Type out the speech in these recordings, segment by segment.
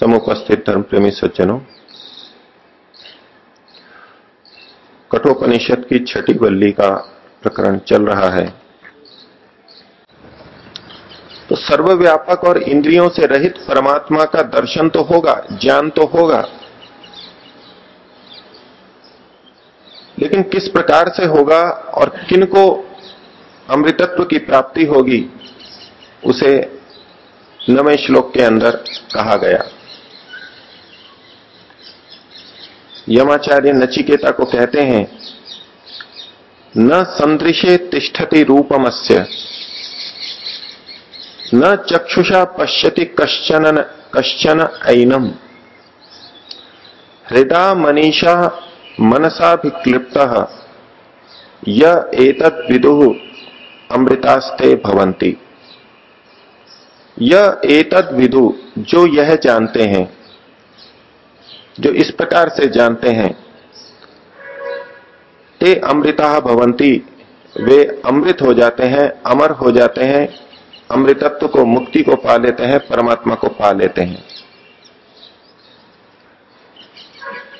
समुपस्थित धर्म प्रेमी सज्जनों कठोपनिषद की छठी वल्ली का प्रकरण चल रहा है। तो सर्वव्यापक और इंद्रियों से रहित परमात्मा का दर्शन तो होगा, ज्ञान तो होगा। लेकिन किस प्रकार से होगा और किन को अमृतत्व की प्राप्ति होगी, उसे नवे श्लोक के अंदर कहा गया। यमाचार्य नचिकेता को कहते हैं, न संदृशे तिष्ठति रूपमस्य, न चक्षुषा पश्यति कश्चन कश्चन ऐनम। हृदा मनीषा मनसाभिक्लिप्त य एतद विदु अमृतास्ते भवंती यह एतद विदु, जो यह जानते हैं। जो इस प्रकार से जानते हैं। ते अमृता भवंती वे अमृत हो जाते हैं, अमर हो जाते हैं, अमृतत्व को, मुक्ति को पा लेते हैं, परमात्मा को पा लेते हैं।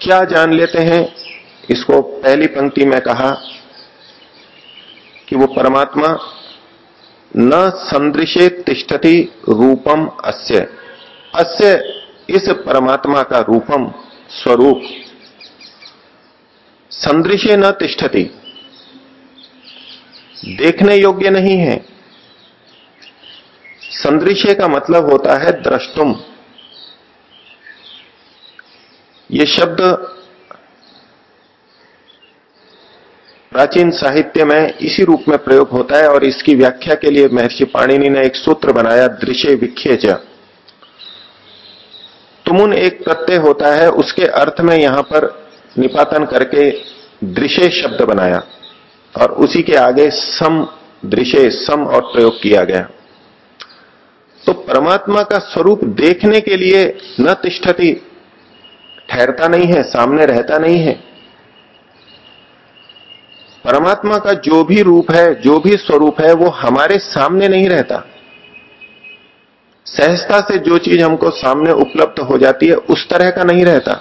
क्या जान लेते हैं? इसको पहली पंक्ति में कहा कि वो परमात्मा न संदृशे तिष्ठति रूपम अस्य। अस्य इस परमात्मा का रूपम स्वरूप। संदृश्य न तिष्ठति। देखने योग्य नहीं है। संदृश्य का मतलब होता है द्रष्टुम। ये शब्द प्राचीन साहित्य में इसी रूप में प्रयोग होता है और इसकी व्याख्या के लिए महर्षि पाणिनि ने एक सूत्र बनाया दृश्य विख्यज तुमुन एक प्रत्यय होता है, उसके अर्थ में यहाँ पर निपातन करके दृश्य शब्द बनाया और उसी के आगे सम दृश्य सम और प्रयोग किया गया। तो परमात्मा का स्वरूप देखने के लिए न तिष्ठति, ठहरता नहीं है, सामने रहता नहीं है। परमात्मा का जो भी रूप है, जो भी स्वरूप है, वो हमारे सामने नहीं रहता। सहजता से जो चीज़ हमको सामने उपलब्ध हो जाती है, उस तरह का नहीं रहता।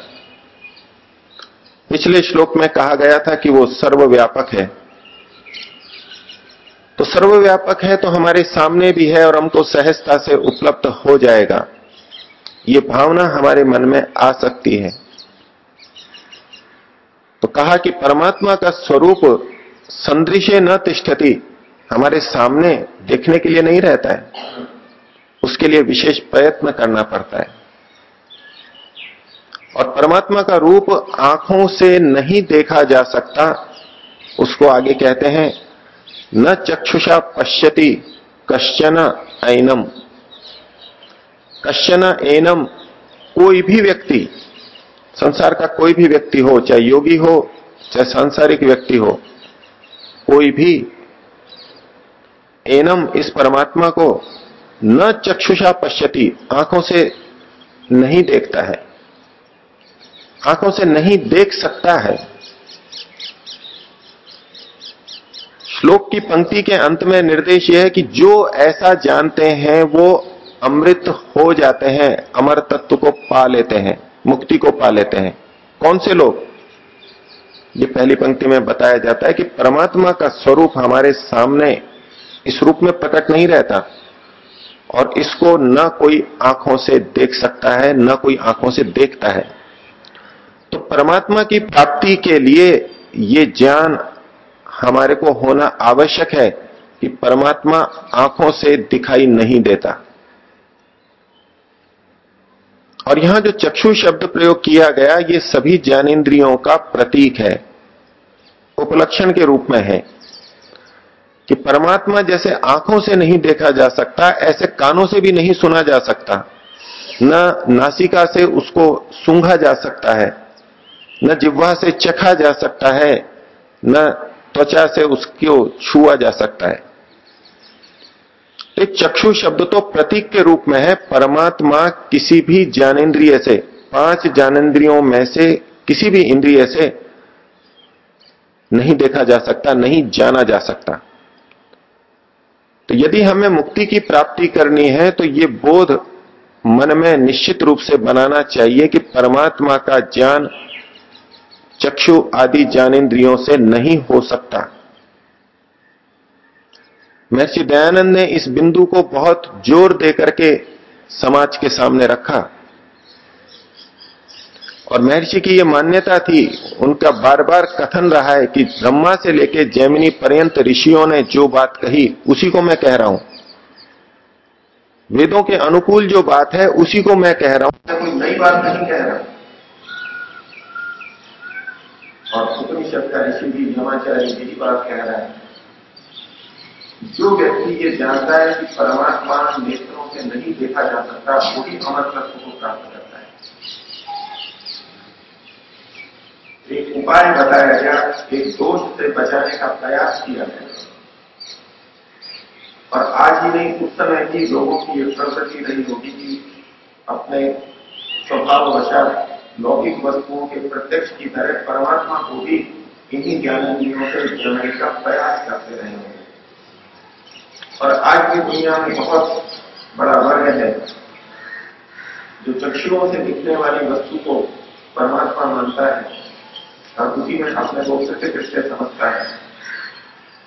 पिछले श्लोक में कहा गया था कि वो सर्वव्यापक है। तो सर्वव्यापक है तो हमारे सामने भी है और हमको सहजता से उपलब्ध हो जाएगा। ये भावना हमारे मन में आ सकती है। तो कहा कि परमात्मा का स्वरूप संदृश्य न तिष्ठती, हमारे सामने देखने के लिए नहीं रहता है। उसके लिए विशेष प्रयत्न करना पड़ता है। और परमात्मा का रूप आँखों से नहीं देखा जा सकता, उसको आगे कहते हैं, न चक्षुषा पश्यति कश्चन ऐनम। कश्चन एनम कोई भी व्यक्ति, संसार का कोई भी व्यक्ति हो, चाहे योगी हो, चाहे सांसारिक व्यक्ति हो, कोई भी एनम इस परमात्मा को न चक्षुषा पश्यति, आँखों से नहीं देखता है। आँखों से नहीं देख सकता है। श्लोक की पंक्ति के अंत में निर्देश यह है कि जो ऐसा जानते हैं, वो अमृत हो जाते हैं, अमर तत्व को पा लेते हैं, मुक्ति को पा लेते हैं। कौन से लोग? ये पहली पंक्ति में बताया जाता है कि परमात्मा का स्वरूप हमारे सामने इस रूप में प्रकट नहीं रहता। और इसको न कोई आँखों से देख सकता है, न कोई आँखों से देखता है। तो परमात्मा की प्राप्ति के लिए ये ज्ञान हमारे को होना आवश्यक है कि परमात्मा आँखों से दिखाई नहीं देता। और यहाँ जो चक्षु शब्द प्रयोग किया गया, ये सभी ज्ञानेन्द्रियों का प्रतीक है, उपलक्षण के रूप में है। कि परमात्मा जैसे आँखों से नहीं देखा जा सकता, ऐसे कानों से भी नहीं सुना जा सकता। न नासिका से उसको सूंघा जा सकता है, न जिह्वा से चखा जा सकता है, न त्वचा से उसको छुआ जा सकता है। तो चक्षु शब्द तो प्रतीक के रूप में है, परमात्मा किसी भी ज्ञानेन्द्रिय से, पाँच ज्ञानेन्द्रियों में से किसी भी इंद्रिय से नहीं देखा जा सकता, नहीं जाना जा सकता। तो यदि हमें मुक्ति की प्राप्ति करनी है तो ये बोध मन में निश्चित रूप से बनाना चाहिए कि परमात्मा का ज्ञान चक्षु आदि ज्ञानेन्द्रियों से नहीं हो सकता। महर्षि दयानंद ने इस बिंदु को बहुत ज़ोर देकर के समाज के सामने रखा। और महर्षि की यह मान्यता थी, उनका बार बार कथन रहा है कि ब्रह्मा से लेकर जैमिनी पर्यंत ऋषियों ने जो बात कही, उसी को मैं कह रहा हूँ। वेदों के अनुकूल जो बात है, उसी को मैं कह रहा हूँ। कोई नई बात नहीं कह रहा। और उपनिषद का ऋषि भी नवाचार्य यही बात कह रहा है। जो व्यक्ति ये जानता है कि परमात्मा नेत्रों से नहीं देखा जा सकता वही अमर तत्व को प्राप्त करता है एक उपाय बताया गया, एक दोष से बचाने का प्रयास किया गया। और आज ही नहीं, उस समय की लोगों की यह प्रवृत्ति रही होगी कि अपने स्वभाव वशात लौकिक वस्तुओं के प्रत्यक्ष की तरह परमात्मा को भी इन्हीं ज्ञानेन्द्रियों से जानने का प्रयास करते रहे होंगे और आज की दुनिया में बहुत बड़ा वर्ग है, जो चक्षुओं से दिखने वाली वस्तु को परमात्मा मानता है। और उसी में अपने को कृत्य कृत्य समझता है।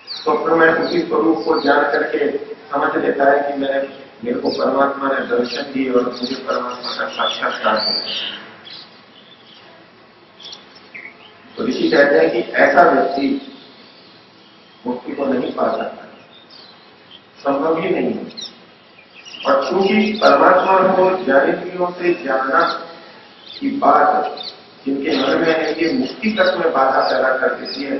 स्वप्न में उसी स्वरूप को जान करके समझ लेता है कि मैं मेरे को परमात्मा ने दर्शन दिए और मुझे परमात्मा का साक्षात्कार हो तो ऋषि कहते हैं कि ऐसा व्यक्ति मुक्ति को नहीं पा सकता। संभव ही नहीं है। और चूँकि परमात्मा को ज्ञानेन्द्रियों से जानना की बात जिनके मन में है ये मुक्ति तक में बाधा पैदा कर देती है,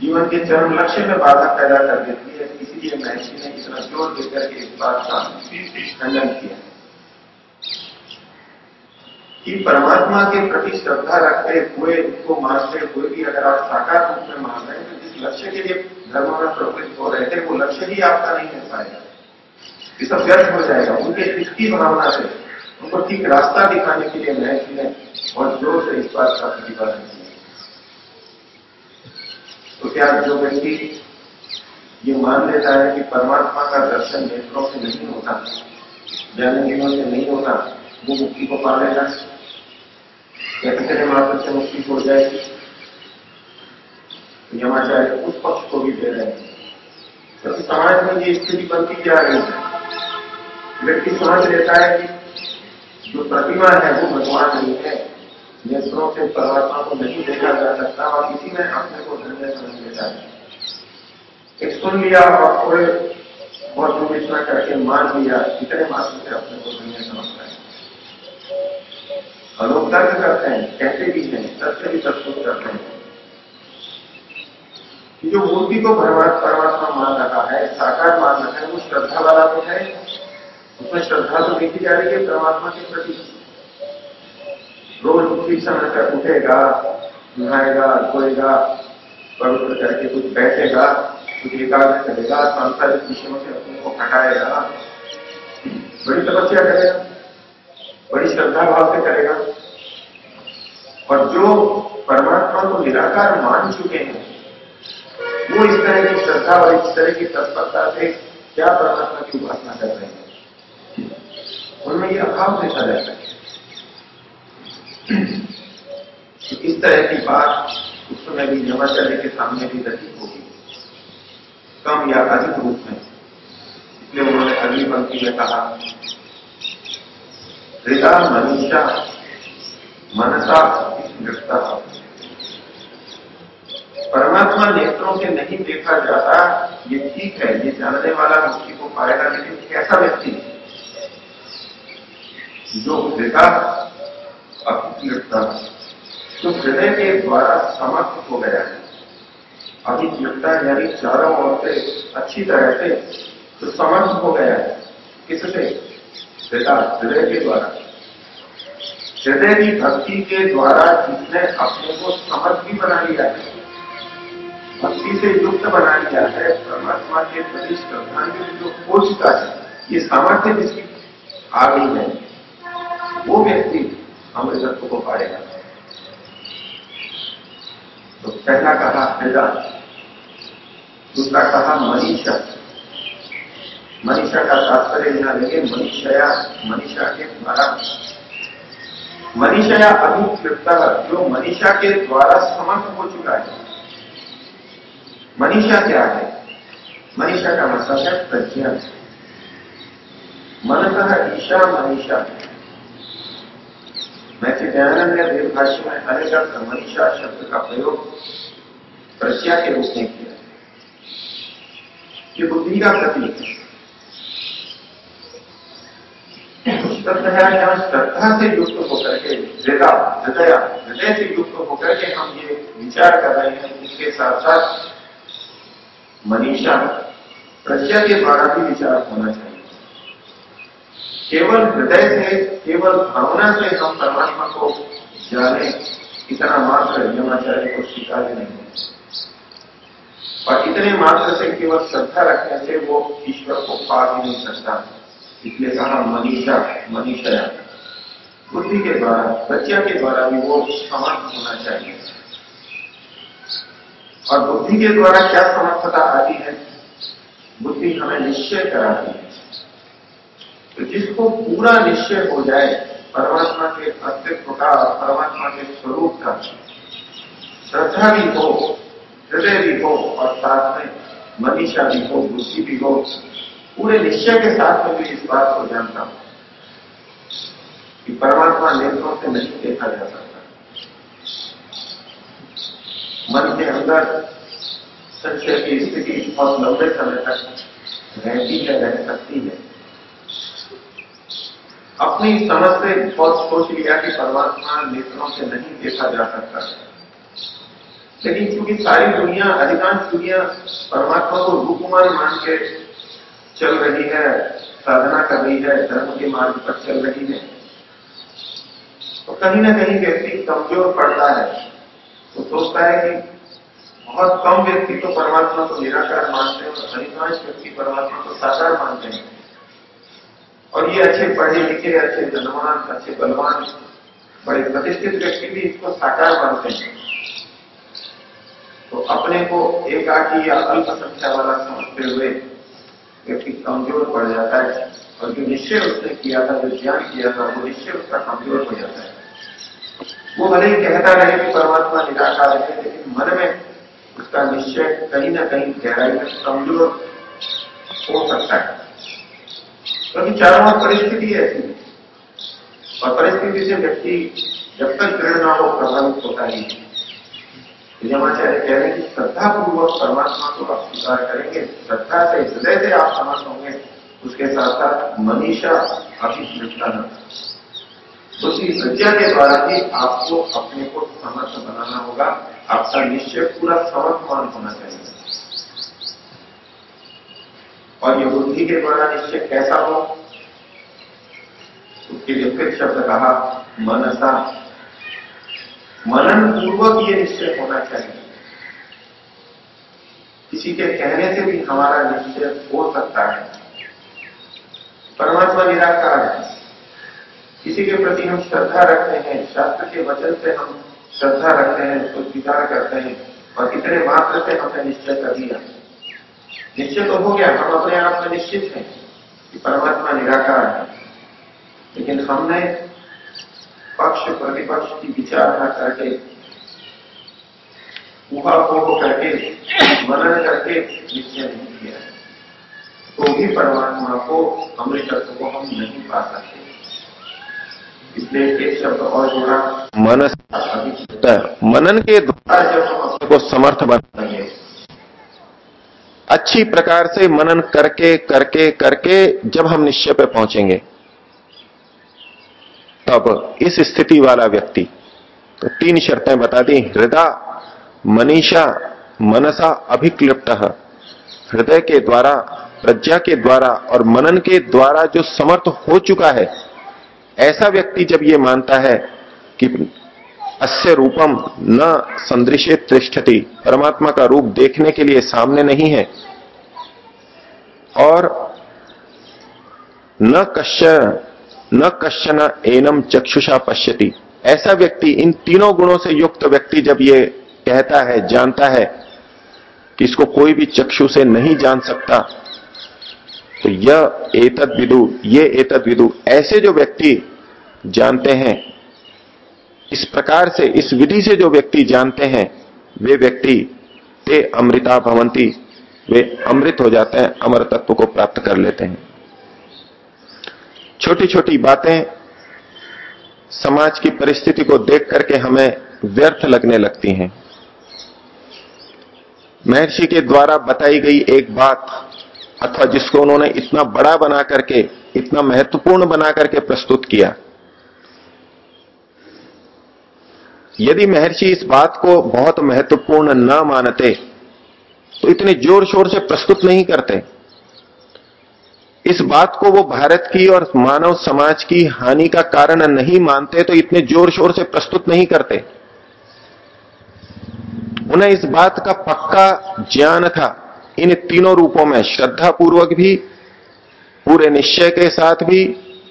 जीवन के चरम लक्ष्य में बाधा पैदा कर देती है, इसीलिए महर्षि ने इतना ज़ोर देकर के इस बात का खंडन किया। कि परमात्मा के प्रति श्रद्धा रखते हुए उसको मानते हुए भी अगर आप साकार रूप में मान रहे हैं तो जिस लक्ष्य के लिए धर्म में प्रवृत्त हो रहे थे, वो लक्ष्य ही आपका नहीं मिल पाएगा। ये सब व्यर्थ हो जाएगा, उनके इसकी भावना से। उनको ठीक रास्ता दिखाने के लिए महर्षि ने और ज़ोर से इस बात का प्रतिपादन किया। तो क्या जो व्यक्ति ये मान लेता है कि परमात्मा का दर्शन नेत्रों से नहीं होता ज्ञानेन्द्रियों से नहीं होता, वो मुक्ति को पा लेगा या कितने मात्र से मुक्ति हो जाएगी यमाचार्य उस पक्ष को भी दे रहे हैं। क्योंकि तो समाज में ये स्थिति बनती जा रही है। व्यक्ति समझ लेता है कि जो प्रतिमा है, वो भगवान नहीं है। नेत्रों से परमात्मा को नहीं देखा जा सकता और इसी में अपने को धन्य समझ लेता है। एक सुन लिया और थोड़े बहुत विवेचना करके मान लिया, इतने मात्र से अपने को धन्य समझता है। लोग तर्क करते हैं, कहते भी हैं सत्य भी प्रस्तुत करते हैं। जो मूर्ति को परमात्मा मान रहा है, साकार मान रहा है, वो श्रद्धा वाला भी है उसमें श्रद्धा तो देखी जा रही है, परमात्मा के प्रति रोज उसी समय तक उठेगा, नहाएगा धोएगा पवित्र करके कुछ बैठेगा, कुछ एकाग्र करेगा, सांसारिक विषयों से अपने को हटाएगा। बड़ी तपस्या करेगा, बड़ी श्रद्धा भाव से करेगा। और जो परमात्मा को निराकार मान चुके हैं, वो इस तरह की श्रद्धा और इस तरह की तत्परता से क्या परमात्मा की उपासना कर रहे हैं? उनमें यह अभाव देखा जाता है। तो इस तरह की बात उस समय भी नवाचार्य के सामने भी रही होगी। कम या अधिक रूप में। इसलिए उन्होंने अगली पंक्ति में कहा हृदा मनीषा, मनसा नृत्ता परमात्मा नेत्रों से नहीं देखा जाता, ये ठीक है, ये जानने वाला मुक्ति को पाएगा, लेकिन ऐसा व्यक्ति? जो हृदय अभिता जो हृदय के द्वारा समाप्त हो गया है। अभिज्ञता यानी चारों ओर से अच्छी तरह से तो समर्थ हो गया है। किससे? हृदय के द्वारा। हृदय की भक्ति के द्वारा जिसने अपने को समर्थ भी बना लिया है, भक्ति से युक्त बना लिया है, परमात्मा के प्रति श्रद्धांजलि जो चुका है, ये सामर्थ्य जिसकी आ गई है। वो व्यक्ति अमृतत्व को पाएगा तो पहला कहा हृदय, दूसरा कहा मनीषा मनीषा का तात्पर्य यहाँ लेंगे मनीषया मनीषा के द्वारा। मनीषया अभिकृत जो मनीषा के द्वारा समर्थ हो चुका है। मनीषा क्या है? मनीषा का मतलब है प्रज्ञा। मनतः ईशा मनीषा मैं भाष्य में अनेक मनीषा शब्द का प्रयोग प्रज्ञा के रूप में किया। ये बुद्धि का प्रतीक है। श्रद्धा से युक्त होकर के, हृदय हृदय हृदय से युक्त होकर के हम ये विचार कर रहे हैं इसके साथ साथ मनीषा प्रज्ञा के द्वारा भी विचार होना चाहिए। केवल हृदय से, केवल भावना से हम परमात्मा को जाने, इतना मात्र यमाचार्य को स्वीकार नहीं है और इतने मात्र से केवल श्रद्धा रखने से वो ईश्वर को पा भी नहीं सकता इसलिए कहा मनीषा, मनीषया। बुद्धि के द्वारा प्रज्ञा के द्वारा भी वो समर्थ होना चाहिए। और बुद्धि के द्वारा क्या समर्थता आती है? बुद्धि हमें निश्चय कराती है। तो जिसको पूरा निश्चय हो जाए, परमात्मा के अस्तित्व का, परमात्मा के स्वरूप का, श्रद्धा भी हो, हृदय भी हो, और साथ में मनीषा भी हो, बुद्धि भी हो, पूरे निश्चय के साथ में भी इस बात को जानता हूँ कि परमात्मा नेत्रों से नहीं देखा जा सकता। मन के अंदर संशय की स्थिति बहुत लंबे समय तक रहती है, रह सकती है। अपनी समझ से बहुत सोच लिया कि परमात्मा नेत्रों से नहीं देखा जा सकता। लेकिन क्योंकि सारी दुनिया, अधिकांश दुनिया परमात्मा को रूपमान मान के चल रही है, साधना कर रही है, धर्म के मार्ग पर चल रही है तो कहीं ना कहीं व्यक्ति कमज़ोर पड़ता है। तो सोचता है कि बहुत कम व्यक्ति तो परमात्मा को निराकार मानते हैं और अधिकांश व्यक्ति परमात्मा को साकार मानते हैं। और ये अच्छे पढ़े लिखे अच्छे धनवान अच्छे बलवान। बड़े प्रतिष्ठित व्यक्ति भी इसको साकार मानते हैं। तो अपने को एकाकी या अल्पसंख्या वाला समझते हुए व्यक्ति कमज़ोर पड़ जाता है और जो निश्चय उसने किया था, जो ज्ञान किया था, वो निश्चय उसका कमज़ोर हो जाता है। वो भले ही कहता रहे कि परमात्मा निराकार है, लेकिन मन में उसका निश्चय कहीं ना कहीं गहराई में कमज़ोर हो सकता है। क्योंकि चारों ओर परिस्थिति ऐसी। और परिस्थिति से व्यक्ति जब तक दृढ़ ना हो प्रभावित होता ही यमाचार्य कह रहे हैं कि श्रद्धा पूर्वक परमात्मा को आप स्वीकार करेंगे, श्रद्धा से, हृदय से आप समझ होंगे, उसके साथ साथ मनीषा अभी अभिष्ठा उसी प्रज्ञा के द्वारा ही आपको अपने को समर्थ बनाना होगा। आपका निश्चय पूरा समर्थमान होना चाहिए। और ये बुद्धि के द्वारा निश्चय कैसा हो? उसके फिर शब्द कहा, मनसा। मनन पूर्वक ये निश्चय होना चाहिए। किसी के कहने से भी हमारा निश्चय हो सकता है। परमात्मा निराकार है। किसी के प्रति हम श्रद्धा रखते हैं, शास्त्र के वचन से हम श्रद्धा रखते हैं, उसको स्वीकार करते हैं, और इतने मात्र से हमने निश्चय कर लिया। निश्चय तो हो गया हम अपने आप में निश्चित हैं कि परमात्मा निराकार है। लेकिन हमने पक्ष प्रतिपक्ष की विचारणा करके ऊहापोह करके मनन करके निश्चय नहीं किया तो भी परमात्मा को अमृतत्व को हम नहीं पा सकते। इसलिए एक शब्द और जोड़ा। मन मनन के द्वारा जब हम अपने को समर्थ बनाएँगे अच्छी प्रकार से मनन करके करके करके जब हम निश्चय पे पहुँचेंगे, तब इस स्थिति वाला व्यक्ति तो तीन शर्तें बता दी हृदय मनीषा, मनसा, अभिक्लिप्त हृदय के द्वारा, प्रज्ञा के द्वारा और मनन के द्वारा जो समर्थ हो चुका है, ऐसा व्यक्ति जब ये मानता है कि अस्य रूपम न संदृश्य तिष्ठति। परमात्मा का रूप देखने के लिए सामने नहीं है। और न कश्य, न कश्चन एनम चक्षुषा पश्यति। ऐसा व्यक्ति, इन तीनों गुणों से युक्त व्यक्ति जब ये कहता है, जानता है कि इसको कोई भी चक्षु से नहीं जान सकता तो यह एतद विदु ये एतद विदु ऐसे जो व्यक्ति जानते हैं इस प्रकार से इस विधि से जो व्यक्ति जानते हैं, वे व्यक्ति ते अमृता भवंती, वे अमृत हो जाते हैं, अमर तत्व को प्राप्त कर लेते हैं। छोटी छोटी बातें समाज की परिस्थिति को देख करके हमें व्यर्थ लगने लगती हैं। महर्षि के द्वारा बताई गई एक बात, अथवा जिसको उन्होंने इतना बड़ा बना करके, इतना महत्वपूर्ण बना करके प्रस्तुत किया यदि महर्षि इस बात को बहुत महत्वपूर्ण न मानते तो इतने ज़ोर शोर से प्रस्तुत नहीं करते। इस बात को वो भारत की और मानव समाज की हानि का कारण नहीं मानते तो इतने ज़ोर शोर से प्रस्तुत नहीं करते। उन्हें इस बात का पक्का ज्ञान था। इन तीनों रूपों में श्रद्धा पूर्वक भी, पूरे निश्चय के साथ भी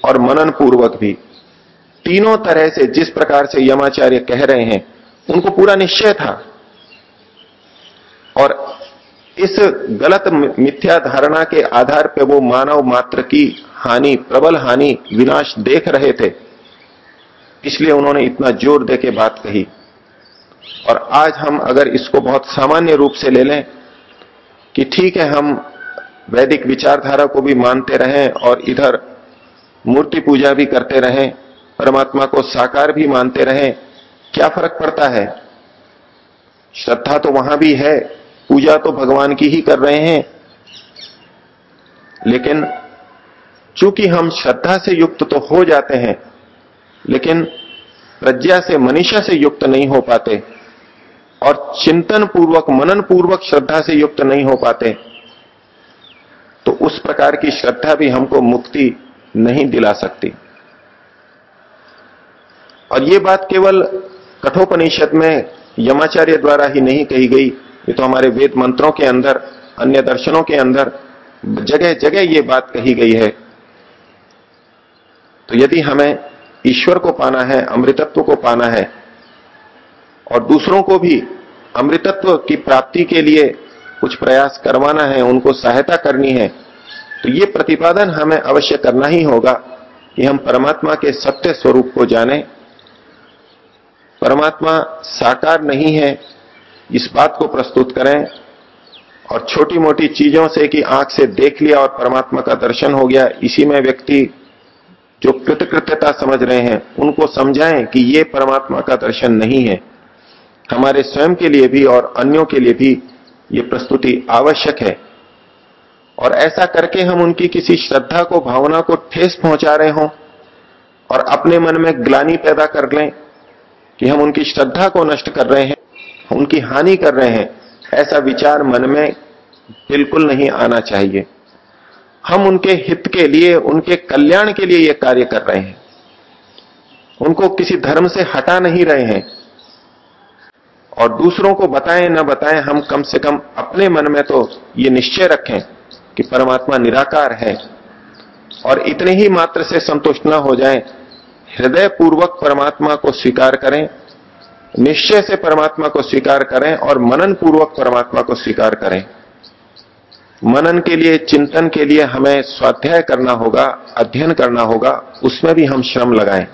और मनन पूर्वक भी। तीनों तरह से जिस प्रकार से यमाचार्य कह रहे हैं, उनको पूरा निश्चय था। और इस गलत मिथ्या धारणा के आधार पर वो मानव मात्र की हानि, प्रबल हानि, विनाश देख रहे थे। इसलिए उन्होंने इतना ज़ोर देके बात कही। और आज हम अगर इसको बहुत सामान्य रूप से ले लें कि ठीक है, हम वैदिक विचारधारा को भी मानते रहें और इधर मूर्ति पूजा भी करते रहें परमात्मा को साकार भी मानते रहें, क्या फ़र्क पड़ता है? श्रद्धा तो वहाँ भी है, पूजा तो भगवान की ही कर रहे हैं। लेकिन चूँकि हम श्रद्धा से युक्त तो हो जाते हैं, लेकिन प्रज्ञा से, मनीषा से युक्त नहीं हो पाते और चिंतन पूर्वक मनन पूर्वक श्रद्धा से युक्त नहीं हो पाते तो उस प्रकार की श्रद्धा भी हमको मुक्ति नहीं दिला सकती। और ये बात केवल कठोपनिषद में यमाचार्य द्वारा ही नहीं कही गई। ये तो हमारे वेद मंत्रों के अंदर, अन्य दर्शनों के अंदर जगह जगह ये बात कही गई है। तो यदि हमें ईश्वर को पाना है, अमृतत्व को पाना है, और दूसरों को भी अमृतत्व की प्राप्ति के लिए कुछ प्रयास करवाना है, उनको सहायता करनी है तो ये प्रतिपादन हमें अवश्य करना ही होगा कि हम परमात्मा के सत्य स्वरूप को जाने। परमात्मा साकार नहीं है, इस बात को प्रस्तुत करें और छोटी मोटी चीज़ों से कि आँख से देख लिया और परमात्मा का दर्शन हो गया, इसी में व्यक्ति जो कृतकृत्यता समझ रहे हैं, उनको समझाएँ कि ये परमात्मा का दर्शन नहीं है। हमारे स्वयं के लिए भी और अन्यों के लिए भी ये प्रस्तुति आवश्यक है। और ऐसा करके हम उनकी किसी श्रद्धा को, भावना को ठेस पहुँचा रहे हो और अपने मन में ग्लानी पैदा कर लें। कि हम उनकी श्रद्धा को नष्ट कर रहे हैं, उनकी हानि कर रहे हैं, ऐसा विचार मन में बिल्कुल नहीं आना चाहिए। हम उनके हित के लिए, उनके कल्याण के लिए यह कार्य कर रहे हैं। उनको किसी धर्म से हटा नहीं रहे हैं। और दूसरों को बताएँ, ना बताएँ, हम कम से कम अपने मन में तो ये निश्चय रखें कि परमात्मा निराकार है। और इतने ही मात्र से संतुष्ट ना हो जाएँ हृदय पूर्वक परमात्मा को स्वीकार करें, निश्चय से परमात्मा को स्वीकार करें और मनन पूर्वक परमात्मा को स्वीकार करें। मनन के लिए, चिंतन के लिए हमें स्वाध्याय करना होगा, अध्ययन करना होगा, उसमें भी हम श्रम लगाएँ।